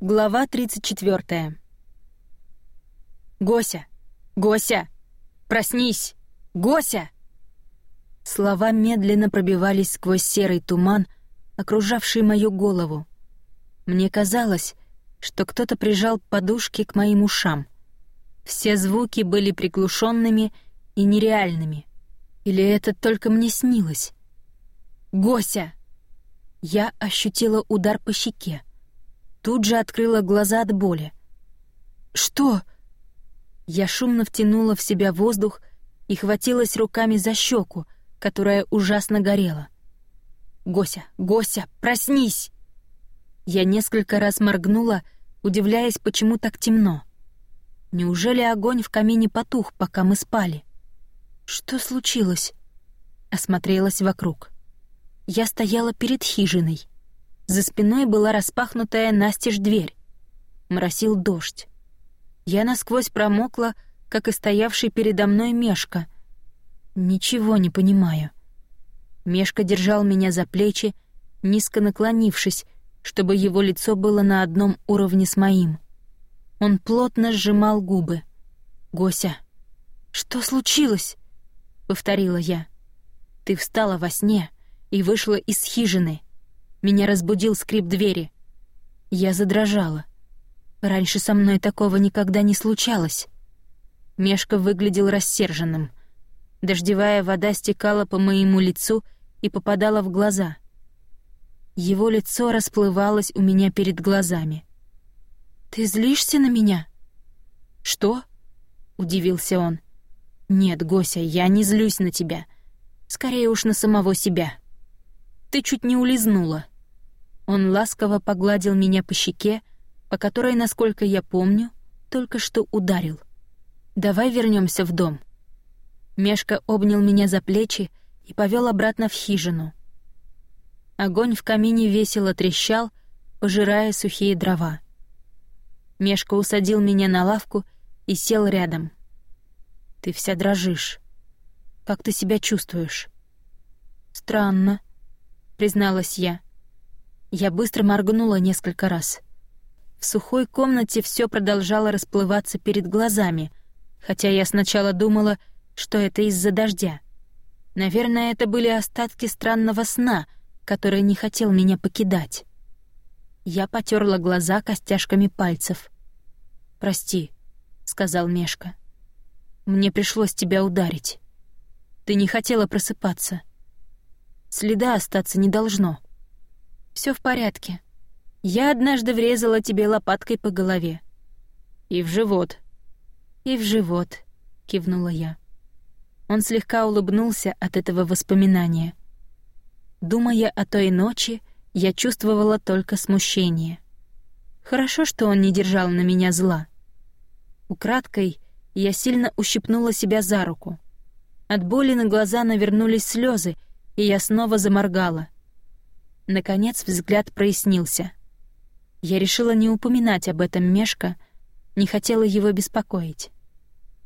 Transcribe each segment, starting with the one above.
Глава 34. «Гося! Гося! Проснись! Гося!» Слова медленно пробивались сквозь серый туман, окружавший мою голову. Мне казалось, что кто-то прижал подушки к моим ушам. Все звуки были приглушенными и нереальными. Или это только мне снилось? «Гося!» Я ощутила удар по щеке тут же открыла глаза от боли. «Что?» Я шумно втянула в себя воздух и хватилась руками за щеку, которая ужасно горела. «Гося, Гося, проснись!» Я несколько раз моргнула, удивляясь, почему так темно. Неужели огонь в камине потух, пока мы спали? Что случилось? Осмотрелась вокруг. Я стояла перед хижиной. За спиной была распахнутая настежь дверь. Моросил дождь. Я насквозь промокла, как и стоявший передо мной Мешка. Ничего не понимаю. Мешка держал меня за плечи, низко наклонившись, чтобы его лицо было на одном уровне с моим. Он плотно сжимал губы. «Гося, что случилось?» — повторила я. «Ты встала во сне и вышла из хижины. Меня разбудил скрип двери. Я задрожала. Раньше со мной такого никогда не случалось. Мешка выглядел рассерженным. Дождевая вода стекала по моему лицу и попадала в глаза. Его лицо расплывалось у меня перед глазами. «Ты злишься на меня?» «Что?» — удивился он. «Нет, Гося, я не злюсь на тебя. Скорее уж на самого себя». Ты чуть не улизнула». Он ласково погладил меня по щеке, по которой, насколько я помню, только что ударил. «Давай вернемся в дом». Мешка обнял меня за плечи и повел обратно в хижину. Огонь в камине весело трещал, пожирая сухие дрова. Мешка усадил меня на лавку и сел рядом. «Ты вся дрожишь. Как ты себя чувствуешь?» «Странно», призналась я. Я быстро моргнула несколько раз. В сухой комнате все продолжало расплываться перед глазами, хотя я сначала думала, что это из-за дождя. Наверное, это были остатки странного сна, который не хотел меня покидать. Я потерла глаза костяшками пальцев. «Прости», — сказал Мешка. «Мне пришлось тебя ударить. Ты не хотела просыпаться. Следа остаться не должно. Все в порядке. Я однажды врезала тебе лопаткой по голове. И в живот. И в живот, кивнула я. Он слегка улыбнулся от этого воспоминания. Думая о той ночи, я чувствовала только смущение. Хорошо, что он не держал на меня зла. Украдкой я сильно ущипнула себя за руку. От боли на глаза навернулись слезы, и я снова заморгала. Наконец взгляд прояснился. Я решила не упоминать об этом Мешка, не хотела его беспокоить.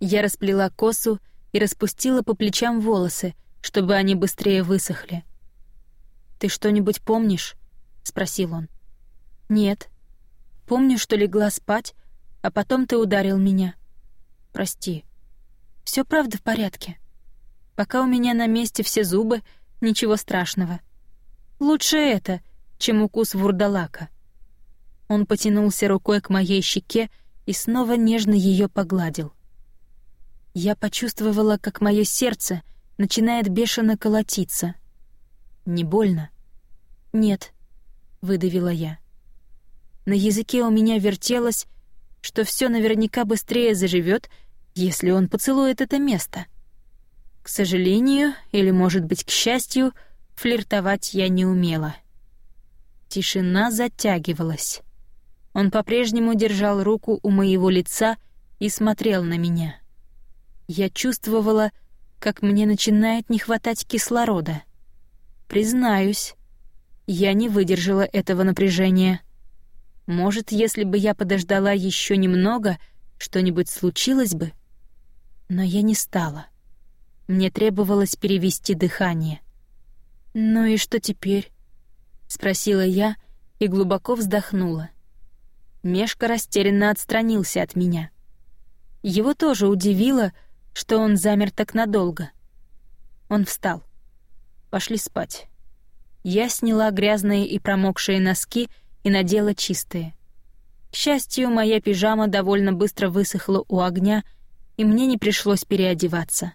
Я расплела косу и распустила по плечам волосы, чтобы они быстрее высохли. «Ты что-нибудь помнишь?» — спросил он. «Нет. Помню, что легла спать, а потом ты ударил меня. Прости. Все правда в порядке. Пока у меня на месте все зубы — Ничего страшного. Лучше это, чем укус вурдалака. Он потянулся рукой к моей щеке и снова нежно ее погладил. Я почувствовала, как мое сердце начинает бешено колотиться. Не больно? Нет, выдавила я. На языке у меня вертелось, что все наверняка быстрее заживет, если он поцелует это место. К сожалению, или, может быть, к счастью, флиртовать я не умела. Тишина затягивалась. Он по-прежнему держал руку у моего лица и смотрел на меня. Я чувствовала, как мне начинает не хватать кислорода. Признаюсь, я не выдержала этого напряжения. Может, если бы я подождала еще немного, что-нибудь случилось бы? Но я не стала. Мне требовалось перевести дыхание. «Ну и что теперь?» — спросила я и глубоко вздохнула. Мешка растерянно отстранился от меня. Его тоже удивило, что он замер так надолго. Он встал. Пошли спать. Я сняла грязные и промокшие носки и надела чистые. К счастью, моя пижама довольно быстро высохла у огня, и мне не пришлось переодеваться.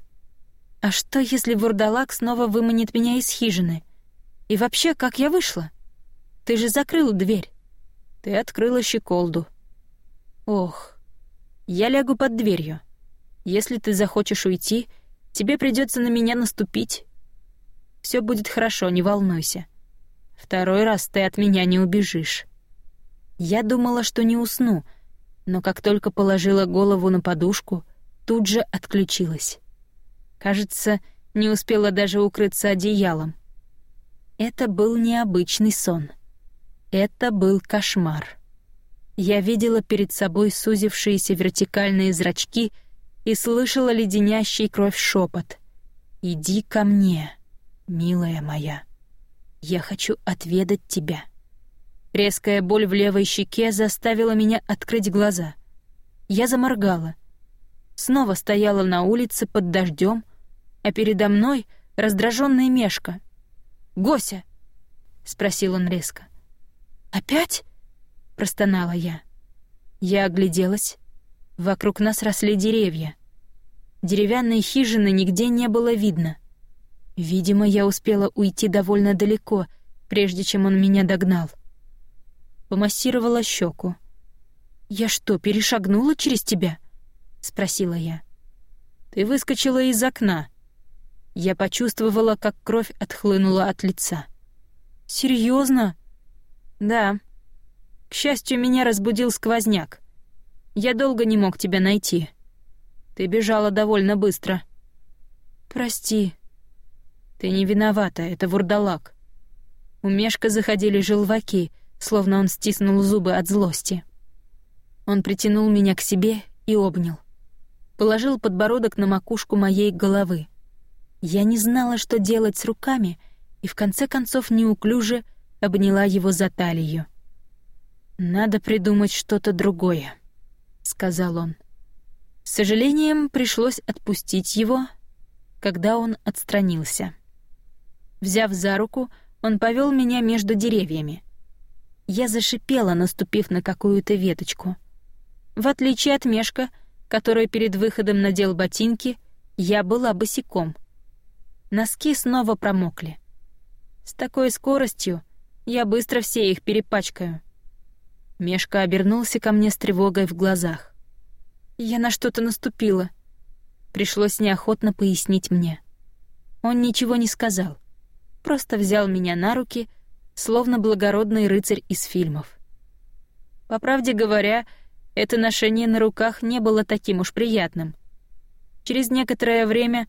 А что, если вурдалак снова выманит меня из хижины? И вообще, как я вышла? Ты же закрыл дверь. Ты открыла щеколду. Ох, я лягу под дверью. Если ты захочешь уйти, тебе придется на меня наступить. Все будет хорошо, не волнуйся. Второй раз ты от меня не убежишь. Я думала, что не усну, но как только положила голову на подушку, тут же отключилась. Кажется, не успела даже укрыться одеялом. Это был необычный сон. Это был кошмар. Я видела перед собой сузившиеся вертикальные зрачки и слышала леденящий кровь шепот. «Иди ко мне, милая моя. Я хочу отведать тебя». Резкая боль в левой щеке заставила меня открыть глаза. Я заморгала. Снова стояла на улице под дождем, а передо мной раздраженная мешка. «Гося!» — спросил он резко. «Опять?» — простонала я. Я огляделась. Вокруг нас росли деревья. Деревянной хижины нигде не было видно. Видимо, я успела уйти довольно далеко, прежде чем он меня догнал. Помассировала щеку. «Я что, перешагнула через тебя?» — спросила я. «Ты выскочила из окна», я почувствовала, как кровь отхлынула от лица. Серьезно? Да. К счастью, меня разбудил сквозняк. Я долго не мог тебя найти. Ты бежала довольно быстро. Прости. Ты не виновата, это вурдалак. У Мешка заходили желваки, словно он стиснул зубы от злости. Он притянул меня к себе и обнял. Положил подбородок на макушку моей головы. Я не знала, что делать с руками, и в конце концов неуклюже обняла его за талию. «Надо придумать что-то другое», — сказал он. С сожалением пришлось отпустить его, когда он отстранился. Взяв за руку, он повел меня между деревьями. Я зашипела, наступив на какую-то веточку. В отличие от Мешка, который перед выходом надел ботинки, я была босиком — Носки снова промокли. С такой скоростью я быстро все их перепачкаю. Мешка обернулся ко мне с тревогой в глазах. Я на что-то наступила. Пришлось неохотно пояснить мне. Он ничего не сказал. Просто взял меня на руки, словно благородный рыцарь из фильмов. По правде говоря, это ношение на руках не было таким уж приятным. Через некоторое время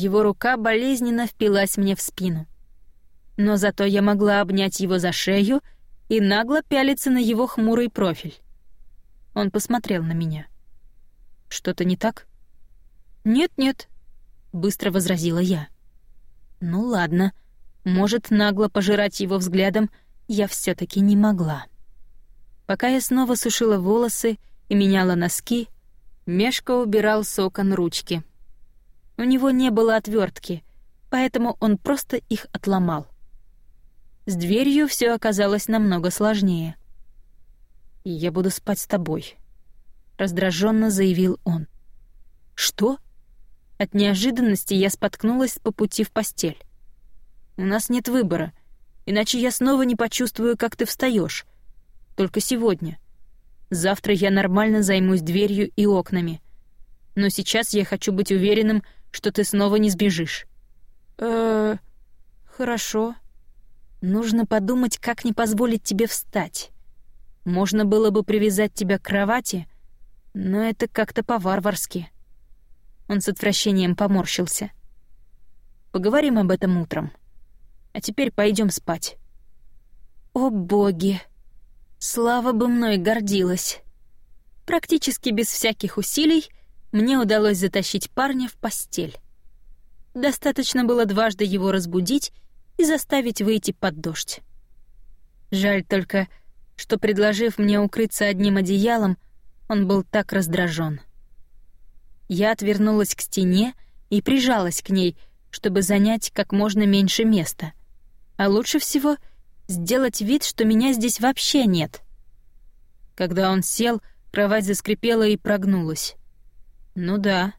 его рука болезненно впилась мне в спину. Но зато я могла обнять его за шею и нагло пялиться на его хмурый профиль. Он посмотрел на меня. «Что-то не так?» «Нет-нет», — быстро возразила я. «Ну ладно, может, нагло пожирать его взглядом я все таки не могла». Пока я снова сушила волосы и меняла носки, Мешка убирал с окон ручки — у него не было отвертки, поэтому он просто их отломал. С дверью все оказалось намного сложнее. «Я буду спать с тобой», — раздраженно заявил он. «Что?» От неожиданности я споткнулась по пути в постель. «У нас нет выбора, иначе я снова не почувствую, как ты встаешь. Только сегодня. Завтра я нормально займусь дверью и окнами. Но сейчас я хочу быть уверенным, что ты снова не сбежишь. Э, хорошо. Нужно подумать, как не позволить тебе встать. Можно было бы привязать тебя к кровати, но это как-то по-варварски. Он с отвращением поморщился. Поговорим об этом утром. А теперь пойдем спать. О боги! Слава бы мной гордилась. Практически без всяких усилий мне удалось затащить парня в постель. Достаточно было дважды его разбудить и заставить выйти под дождь. Жаль только, что, предложив мне укрыться одним одеялом, он был так раздражен. Я отвернулась к стене и прижалась к ней, чтобы занять как можно меньше места. А лучше всего сделать вид, что меня здесь вообще нет. Когда он сел, кровать заскрипела и прогнулась. Ну да.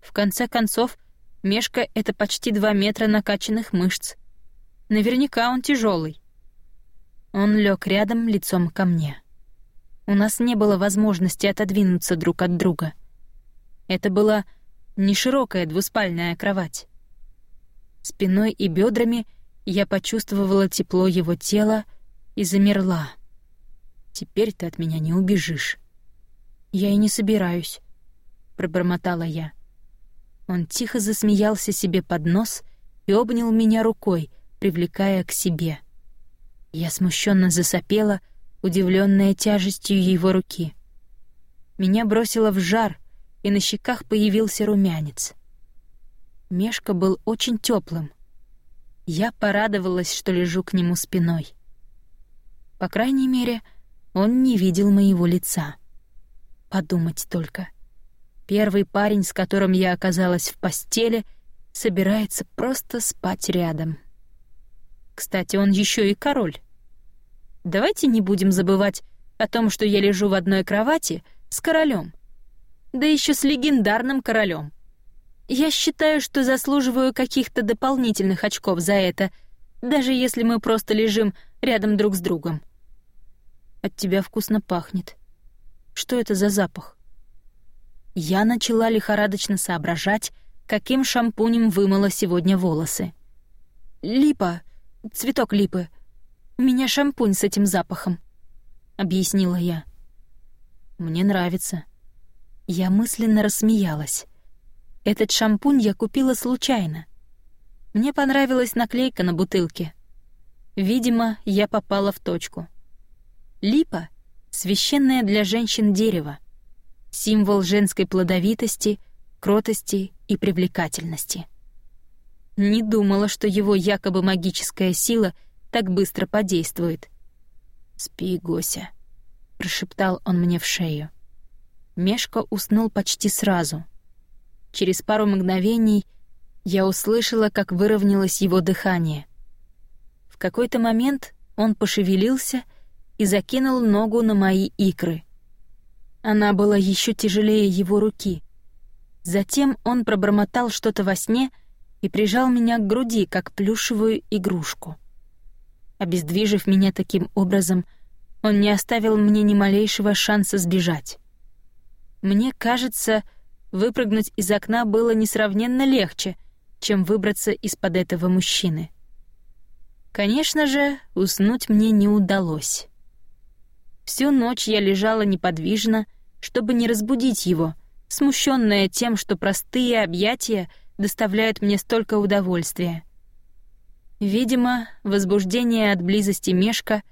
В конце концов, Мешка — это почти два метра накачанных мышц. Наверняка он тяжелый. Он лег рядом лицом ко мне. У нас не было возможности отодвинуться друг от друга. Это была не широкая двуспальная кровать. Спиной и бедрами я почувствовала тепло его тела и замерла. Теперь ты от меня не убежишь. Я и не собираюсь, пробормотала я. Он тихо засмеялся себе под нос и обнял меня рукой, привлекая к себе. Я смущенно засопела, удивленная тяжестью его руки. Меня бросило в жар, и на щеках появился румянец. Мешка был очень теплым. Я порадовалась, что лежу к нему спиной. По крайней мере, он не видел моего лица. Подумать только. Первый парень, с которым я оказалась в постели, собирается просто спать рядом. Кстати, он еще и король. Давайте не будем забывать о том, что я лежу в одной кровати с королем. Да еще с легендарным королем. Я считаю, что заслуживаю каких-то дополнительных очков за это, даже если мы просто лежим рядом друг с другом. От тебя вкусно пахнет. Что это за запах? Я начала лихорадочно соображать, каким шампунем вымыла сегодня волосы. Липа, цветок липы. У меня шампунь с этим запахом, объяснила я. Мне нравится. Я мысленно рассмеялась. Этот шампунь я купила случайно. Мне понравилась наклейка на бутылке. Видимо, я попала в точку. Липа — священное для женщин дерево, символ женской плодовитости, кротости и привлекательности. Не думала, что его якобы магическая сила так быстро подействует. «Спи, Гося», — прошептал он мне в шею. Мешка уснул почти сразу. Через пару мгновений я услышала, как выровнялось его дыхание. В какой-то момент он пошевелился и закинул ногу на мои икры. Она была еще тяжелее его руки. Затем он пробормотал что-то во сне — и прижал меня к груди, как плюшевую игрушку. Обездвижив меня таким образом, он не оставил мне ни малейшего шанса сбежать. Мне кажется, выпрыгнуть из окна было несравненно легче, чем выбраться из-под этого мужчины. Конечно же, уснуть мне не удалось. Всю ночь я лежала неподвижно, чтобы не разбудить его, смущенная тем, что простые объятия — доставляют мне столько удовольствия. Видимо, возбуждение от близости Мешка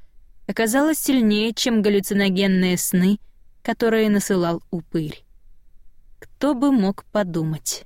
оказалось сильнее, чем галлюциногенные сны, которые насылал упырь. Кто бы мог подумать.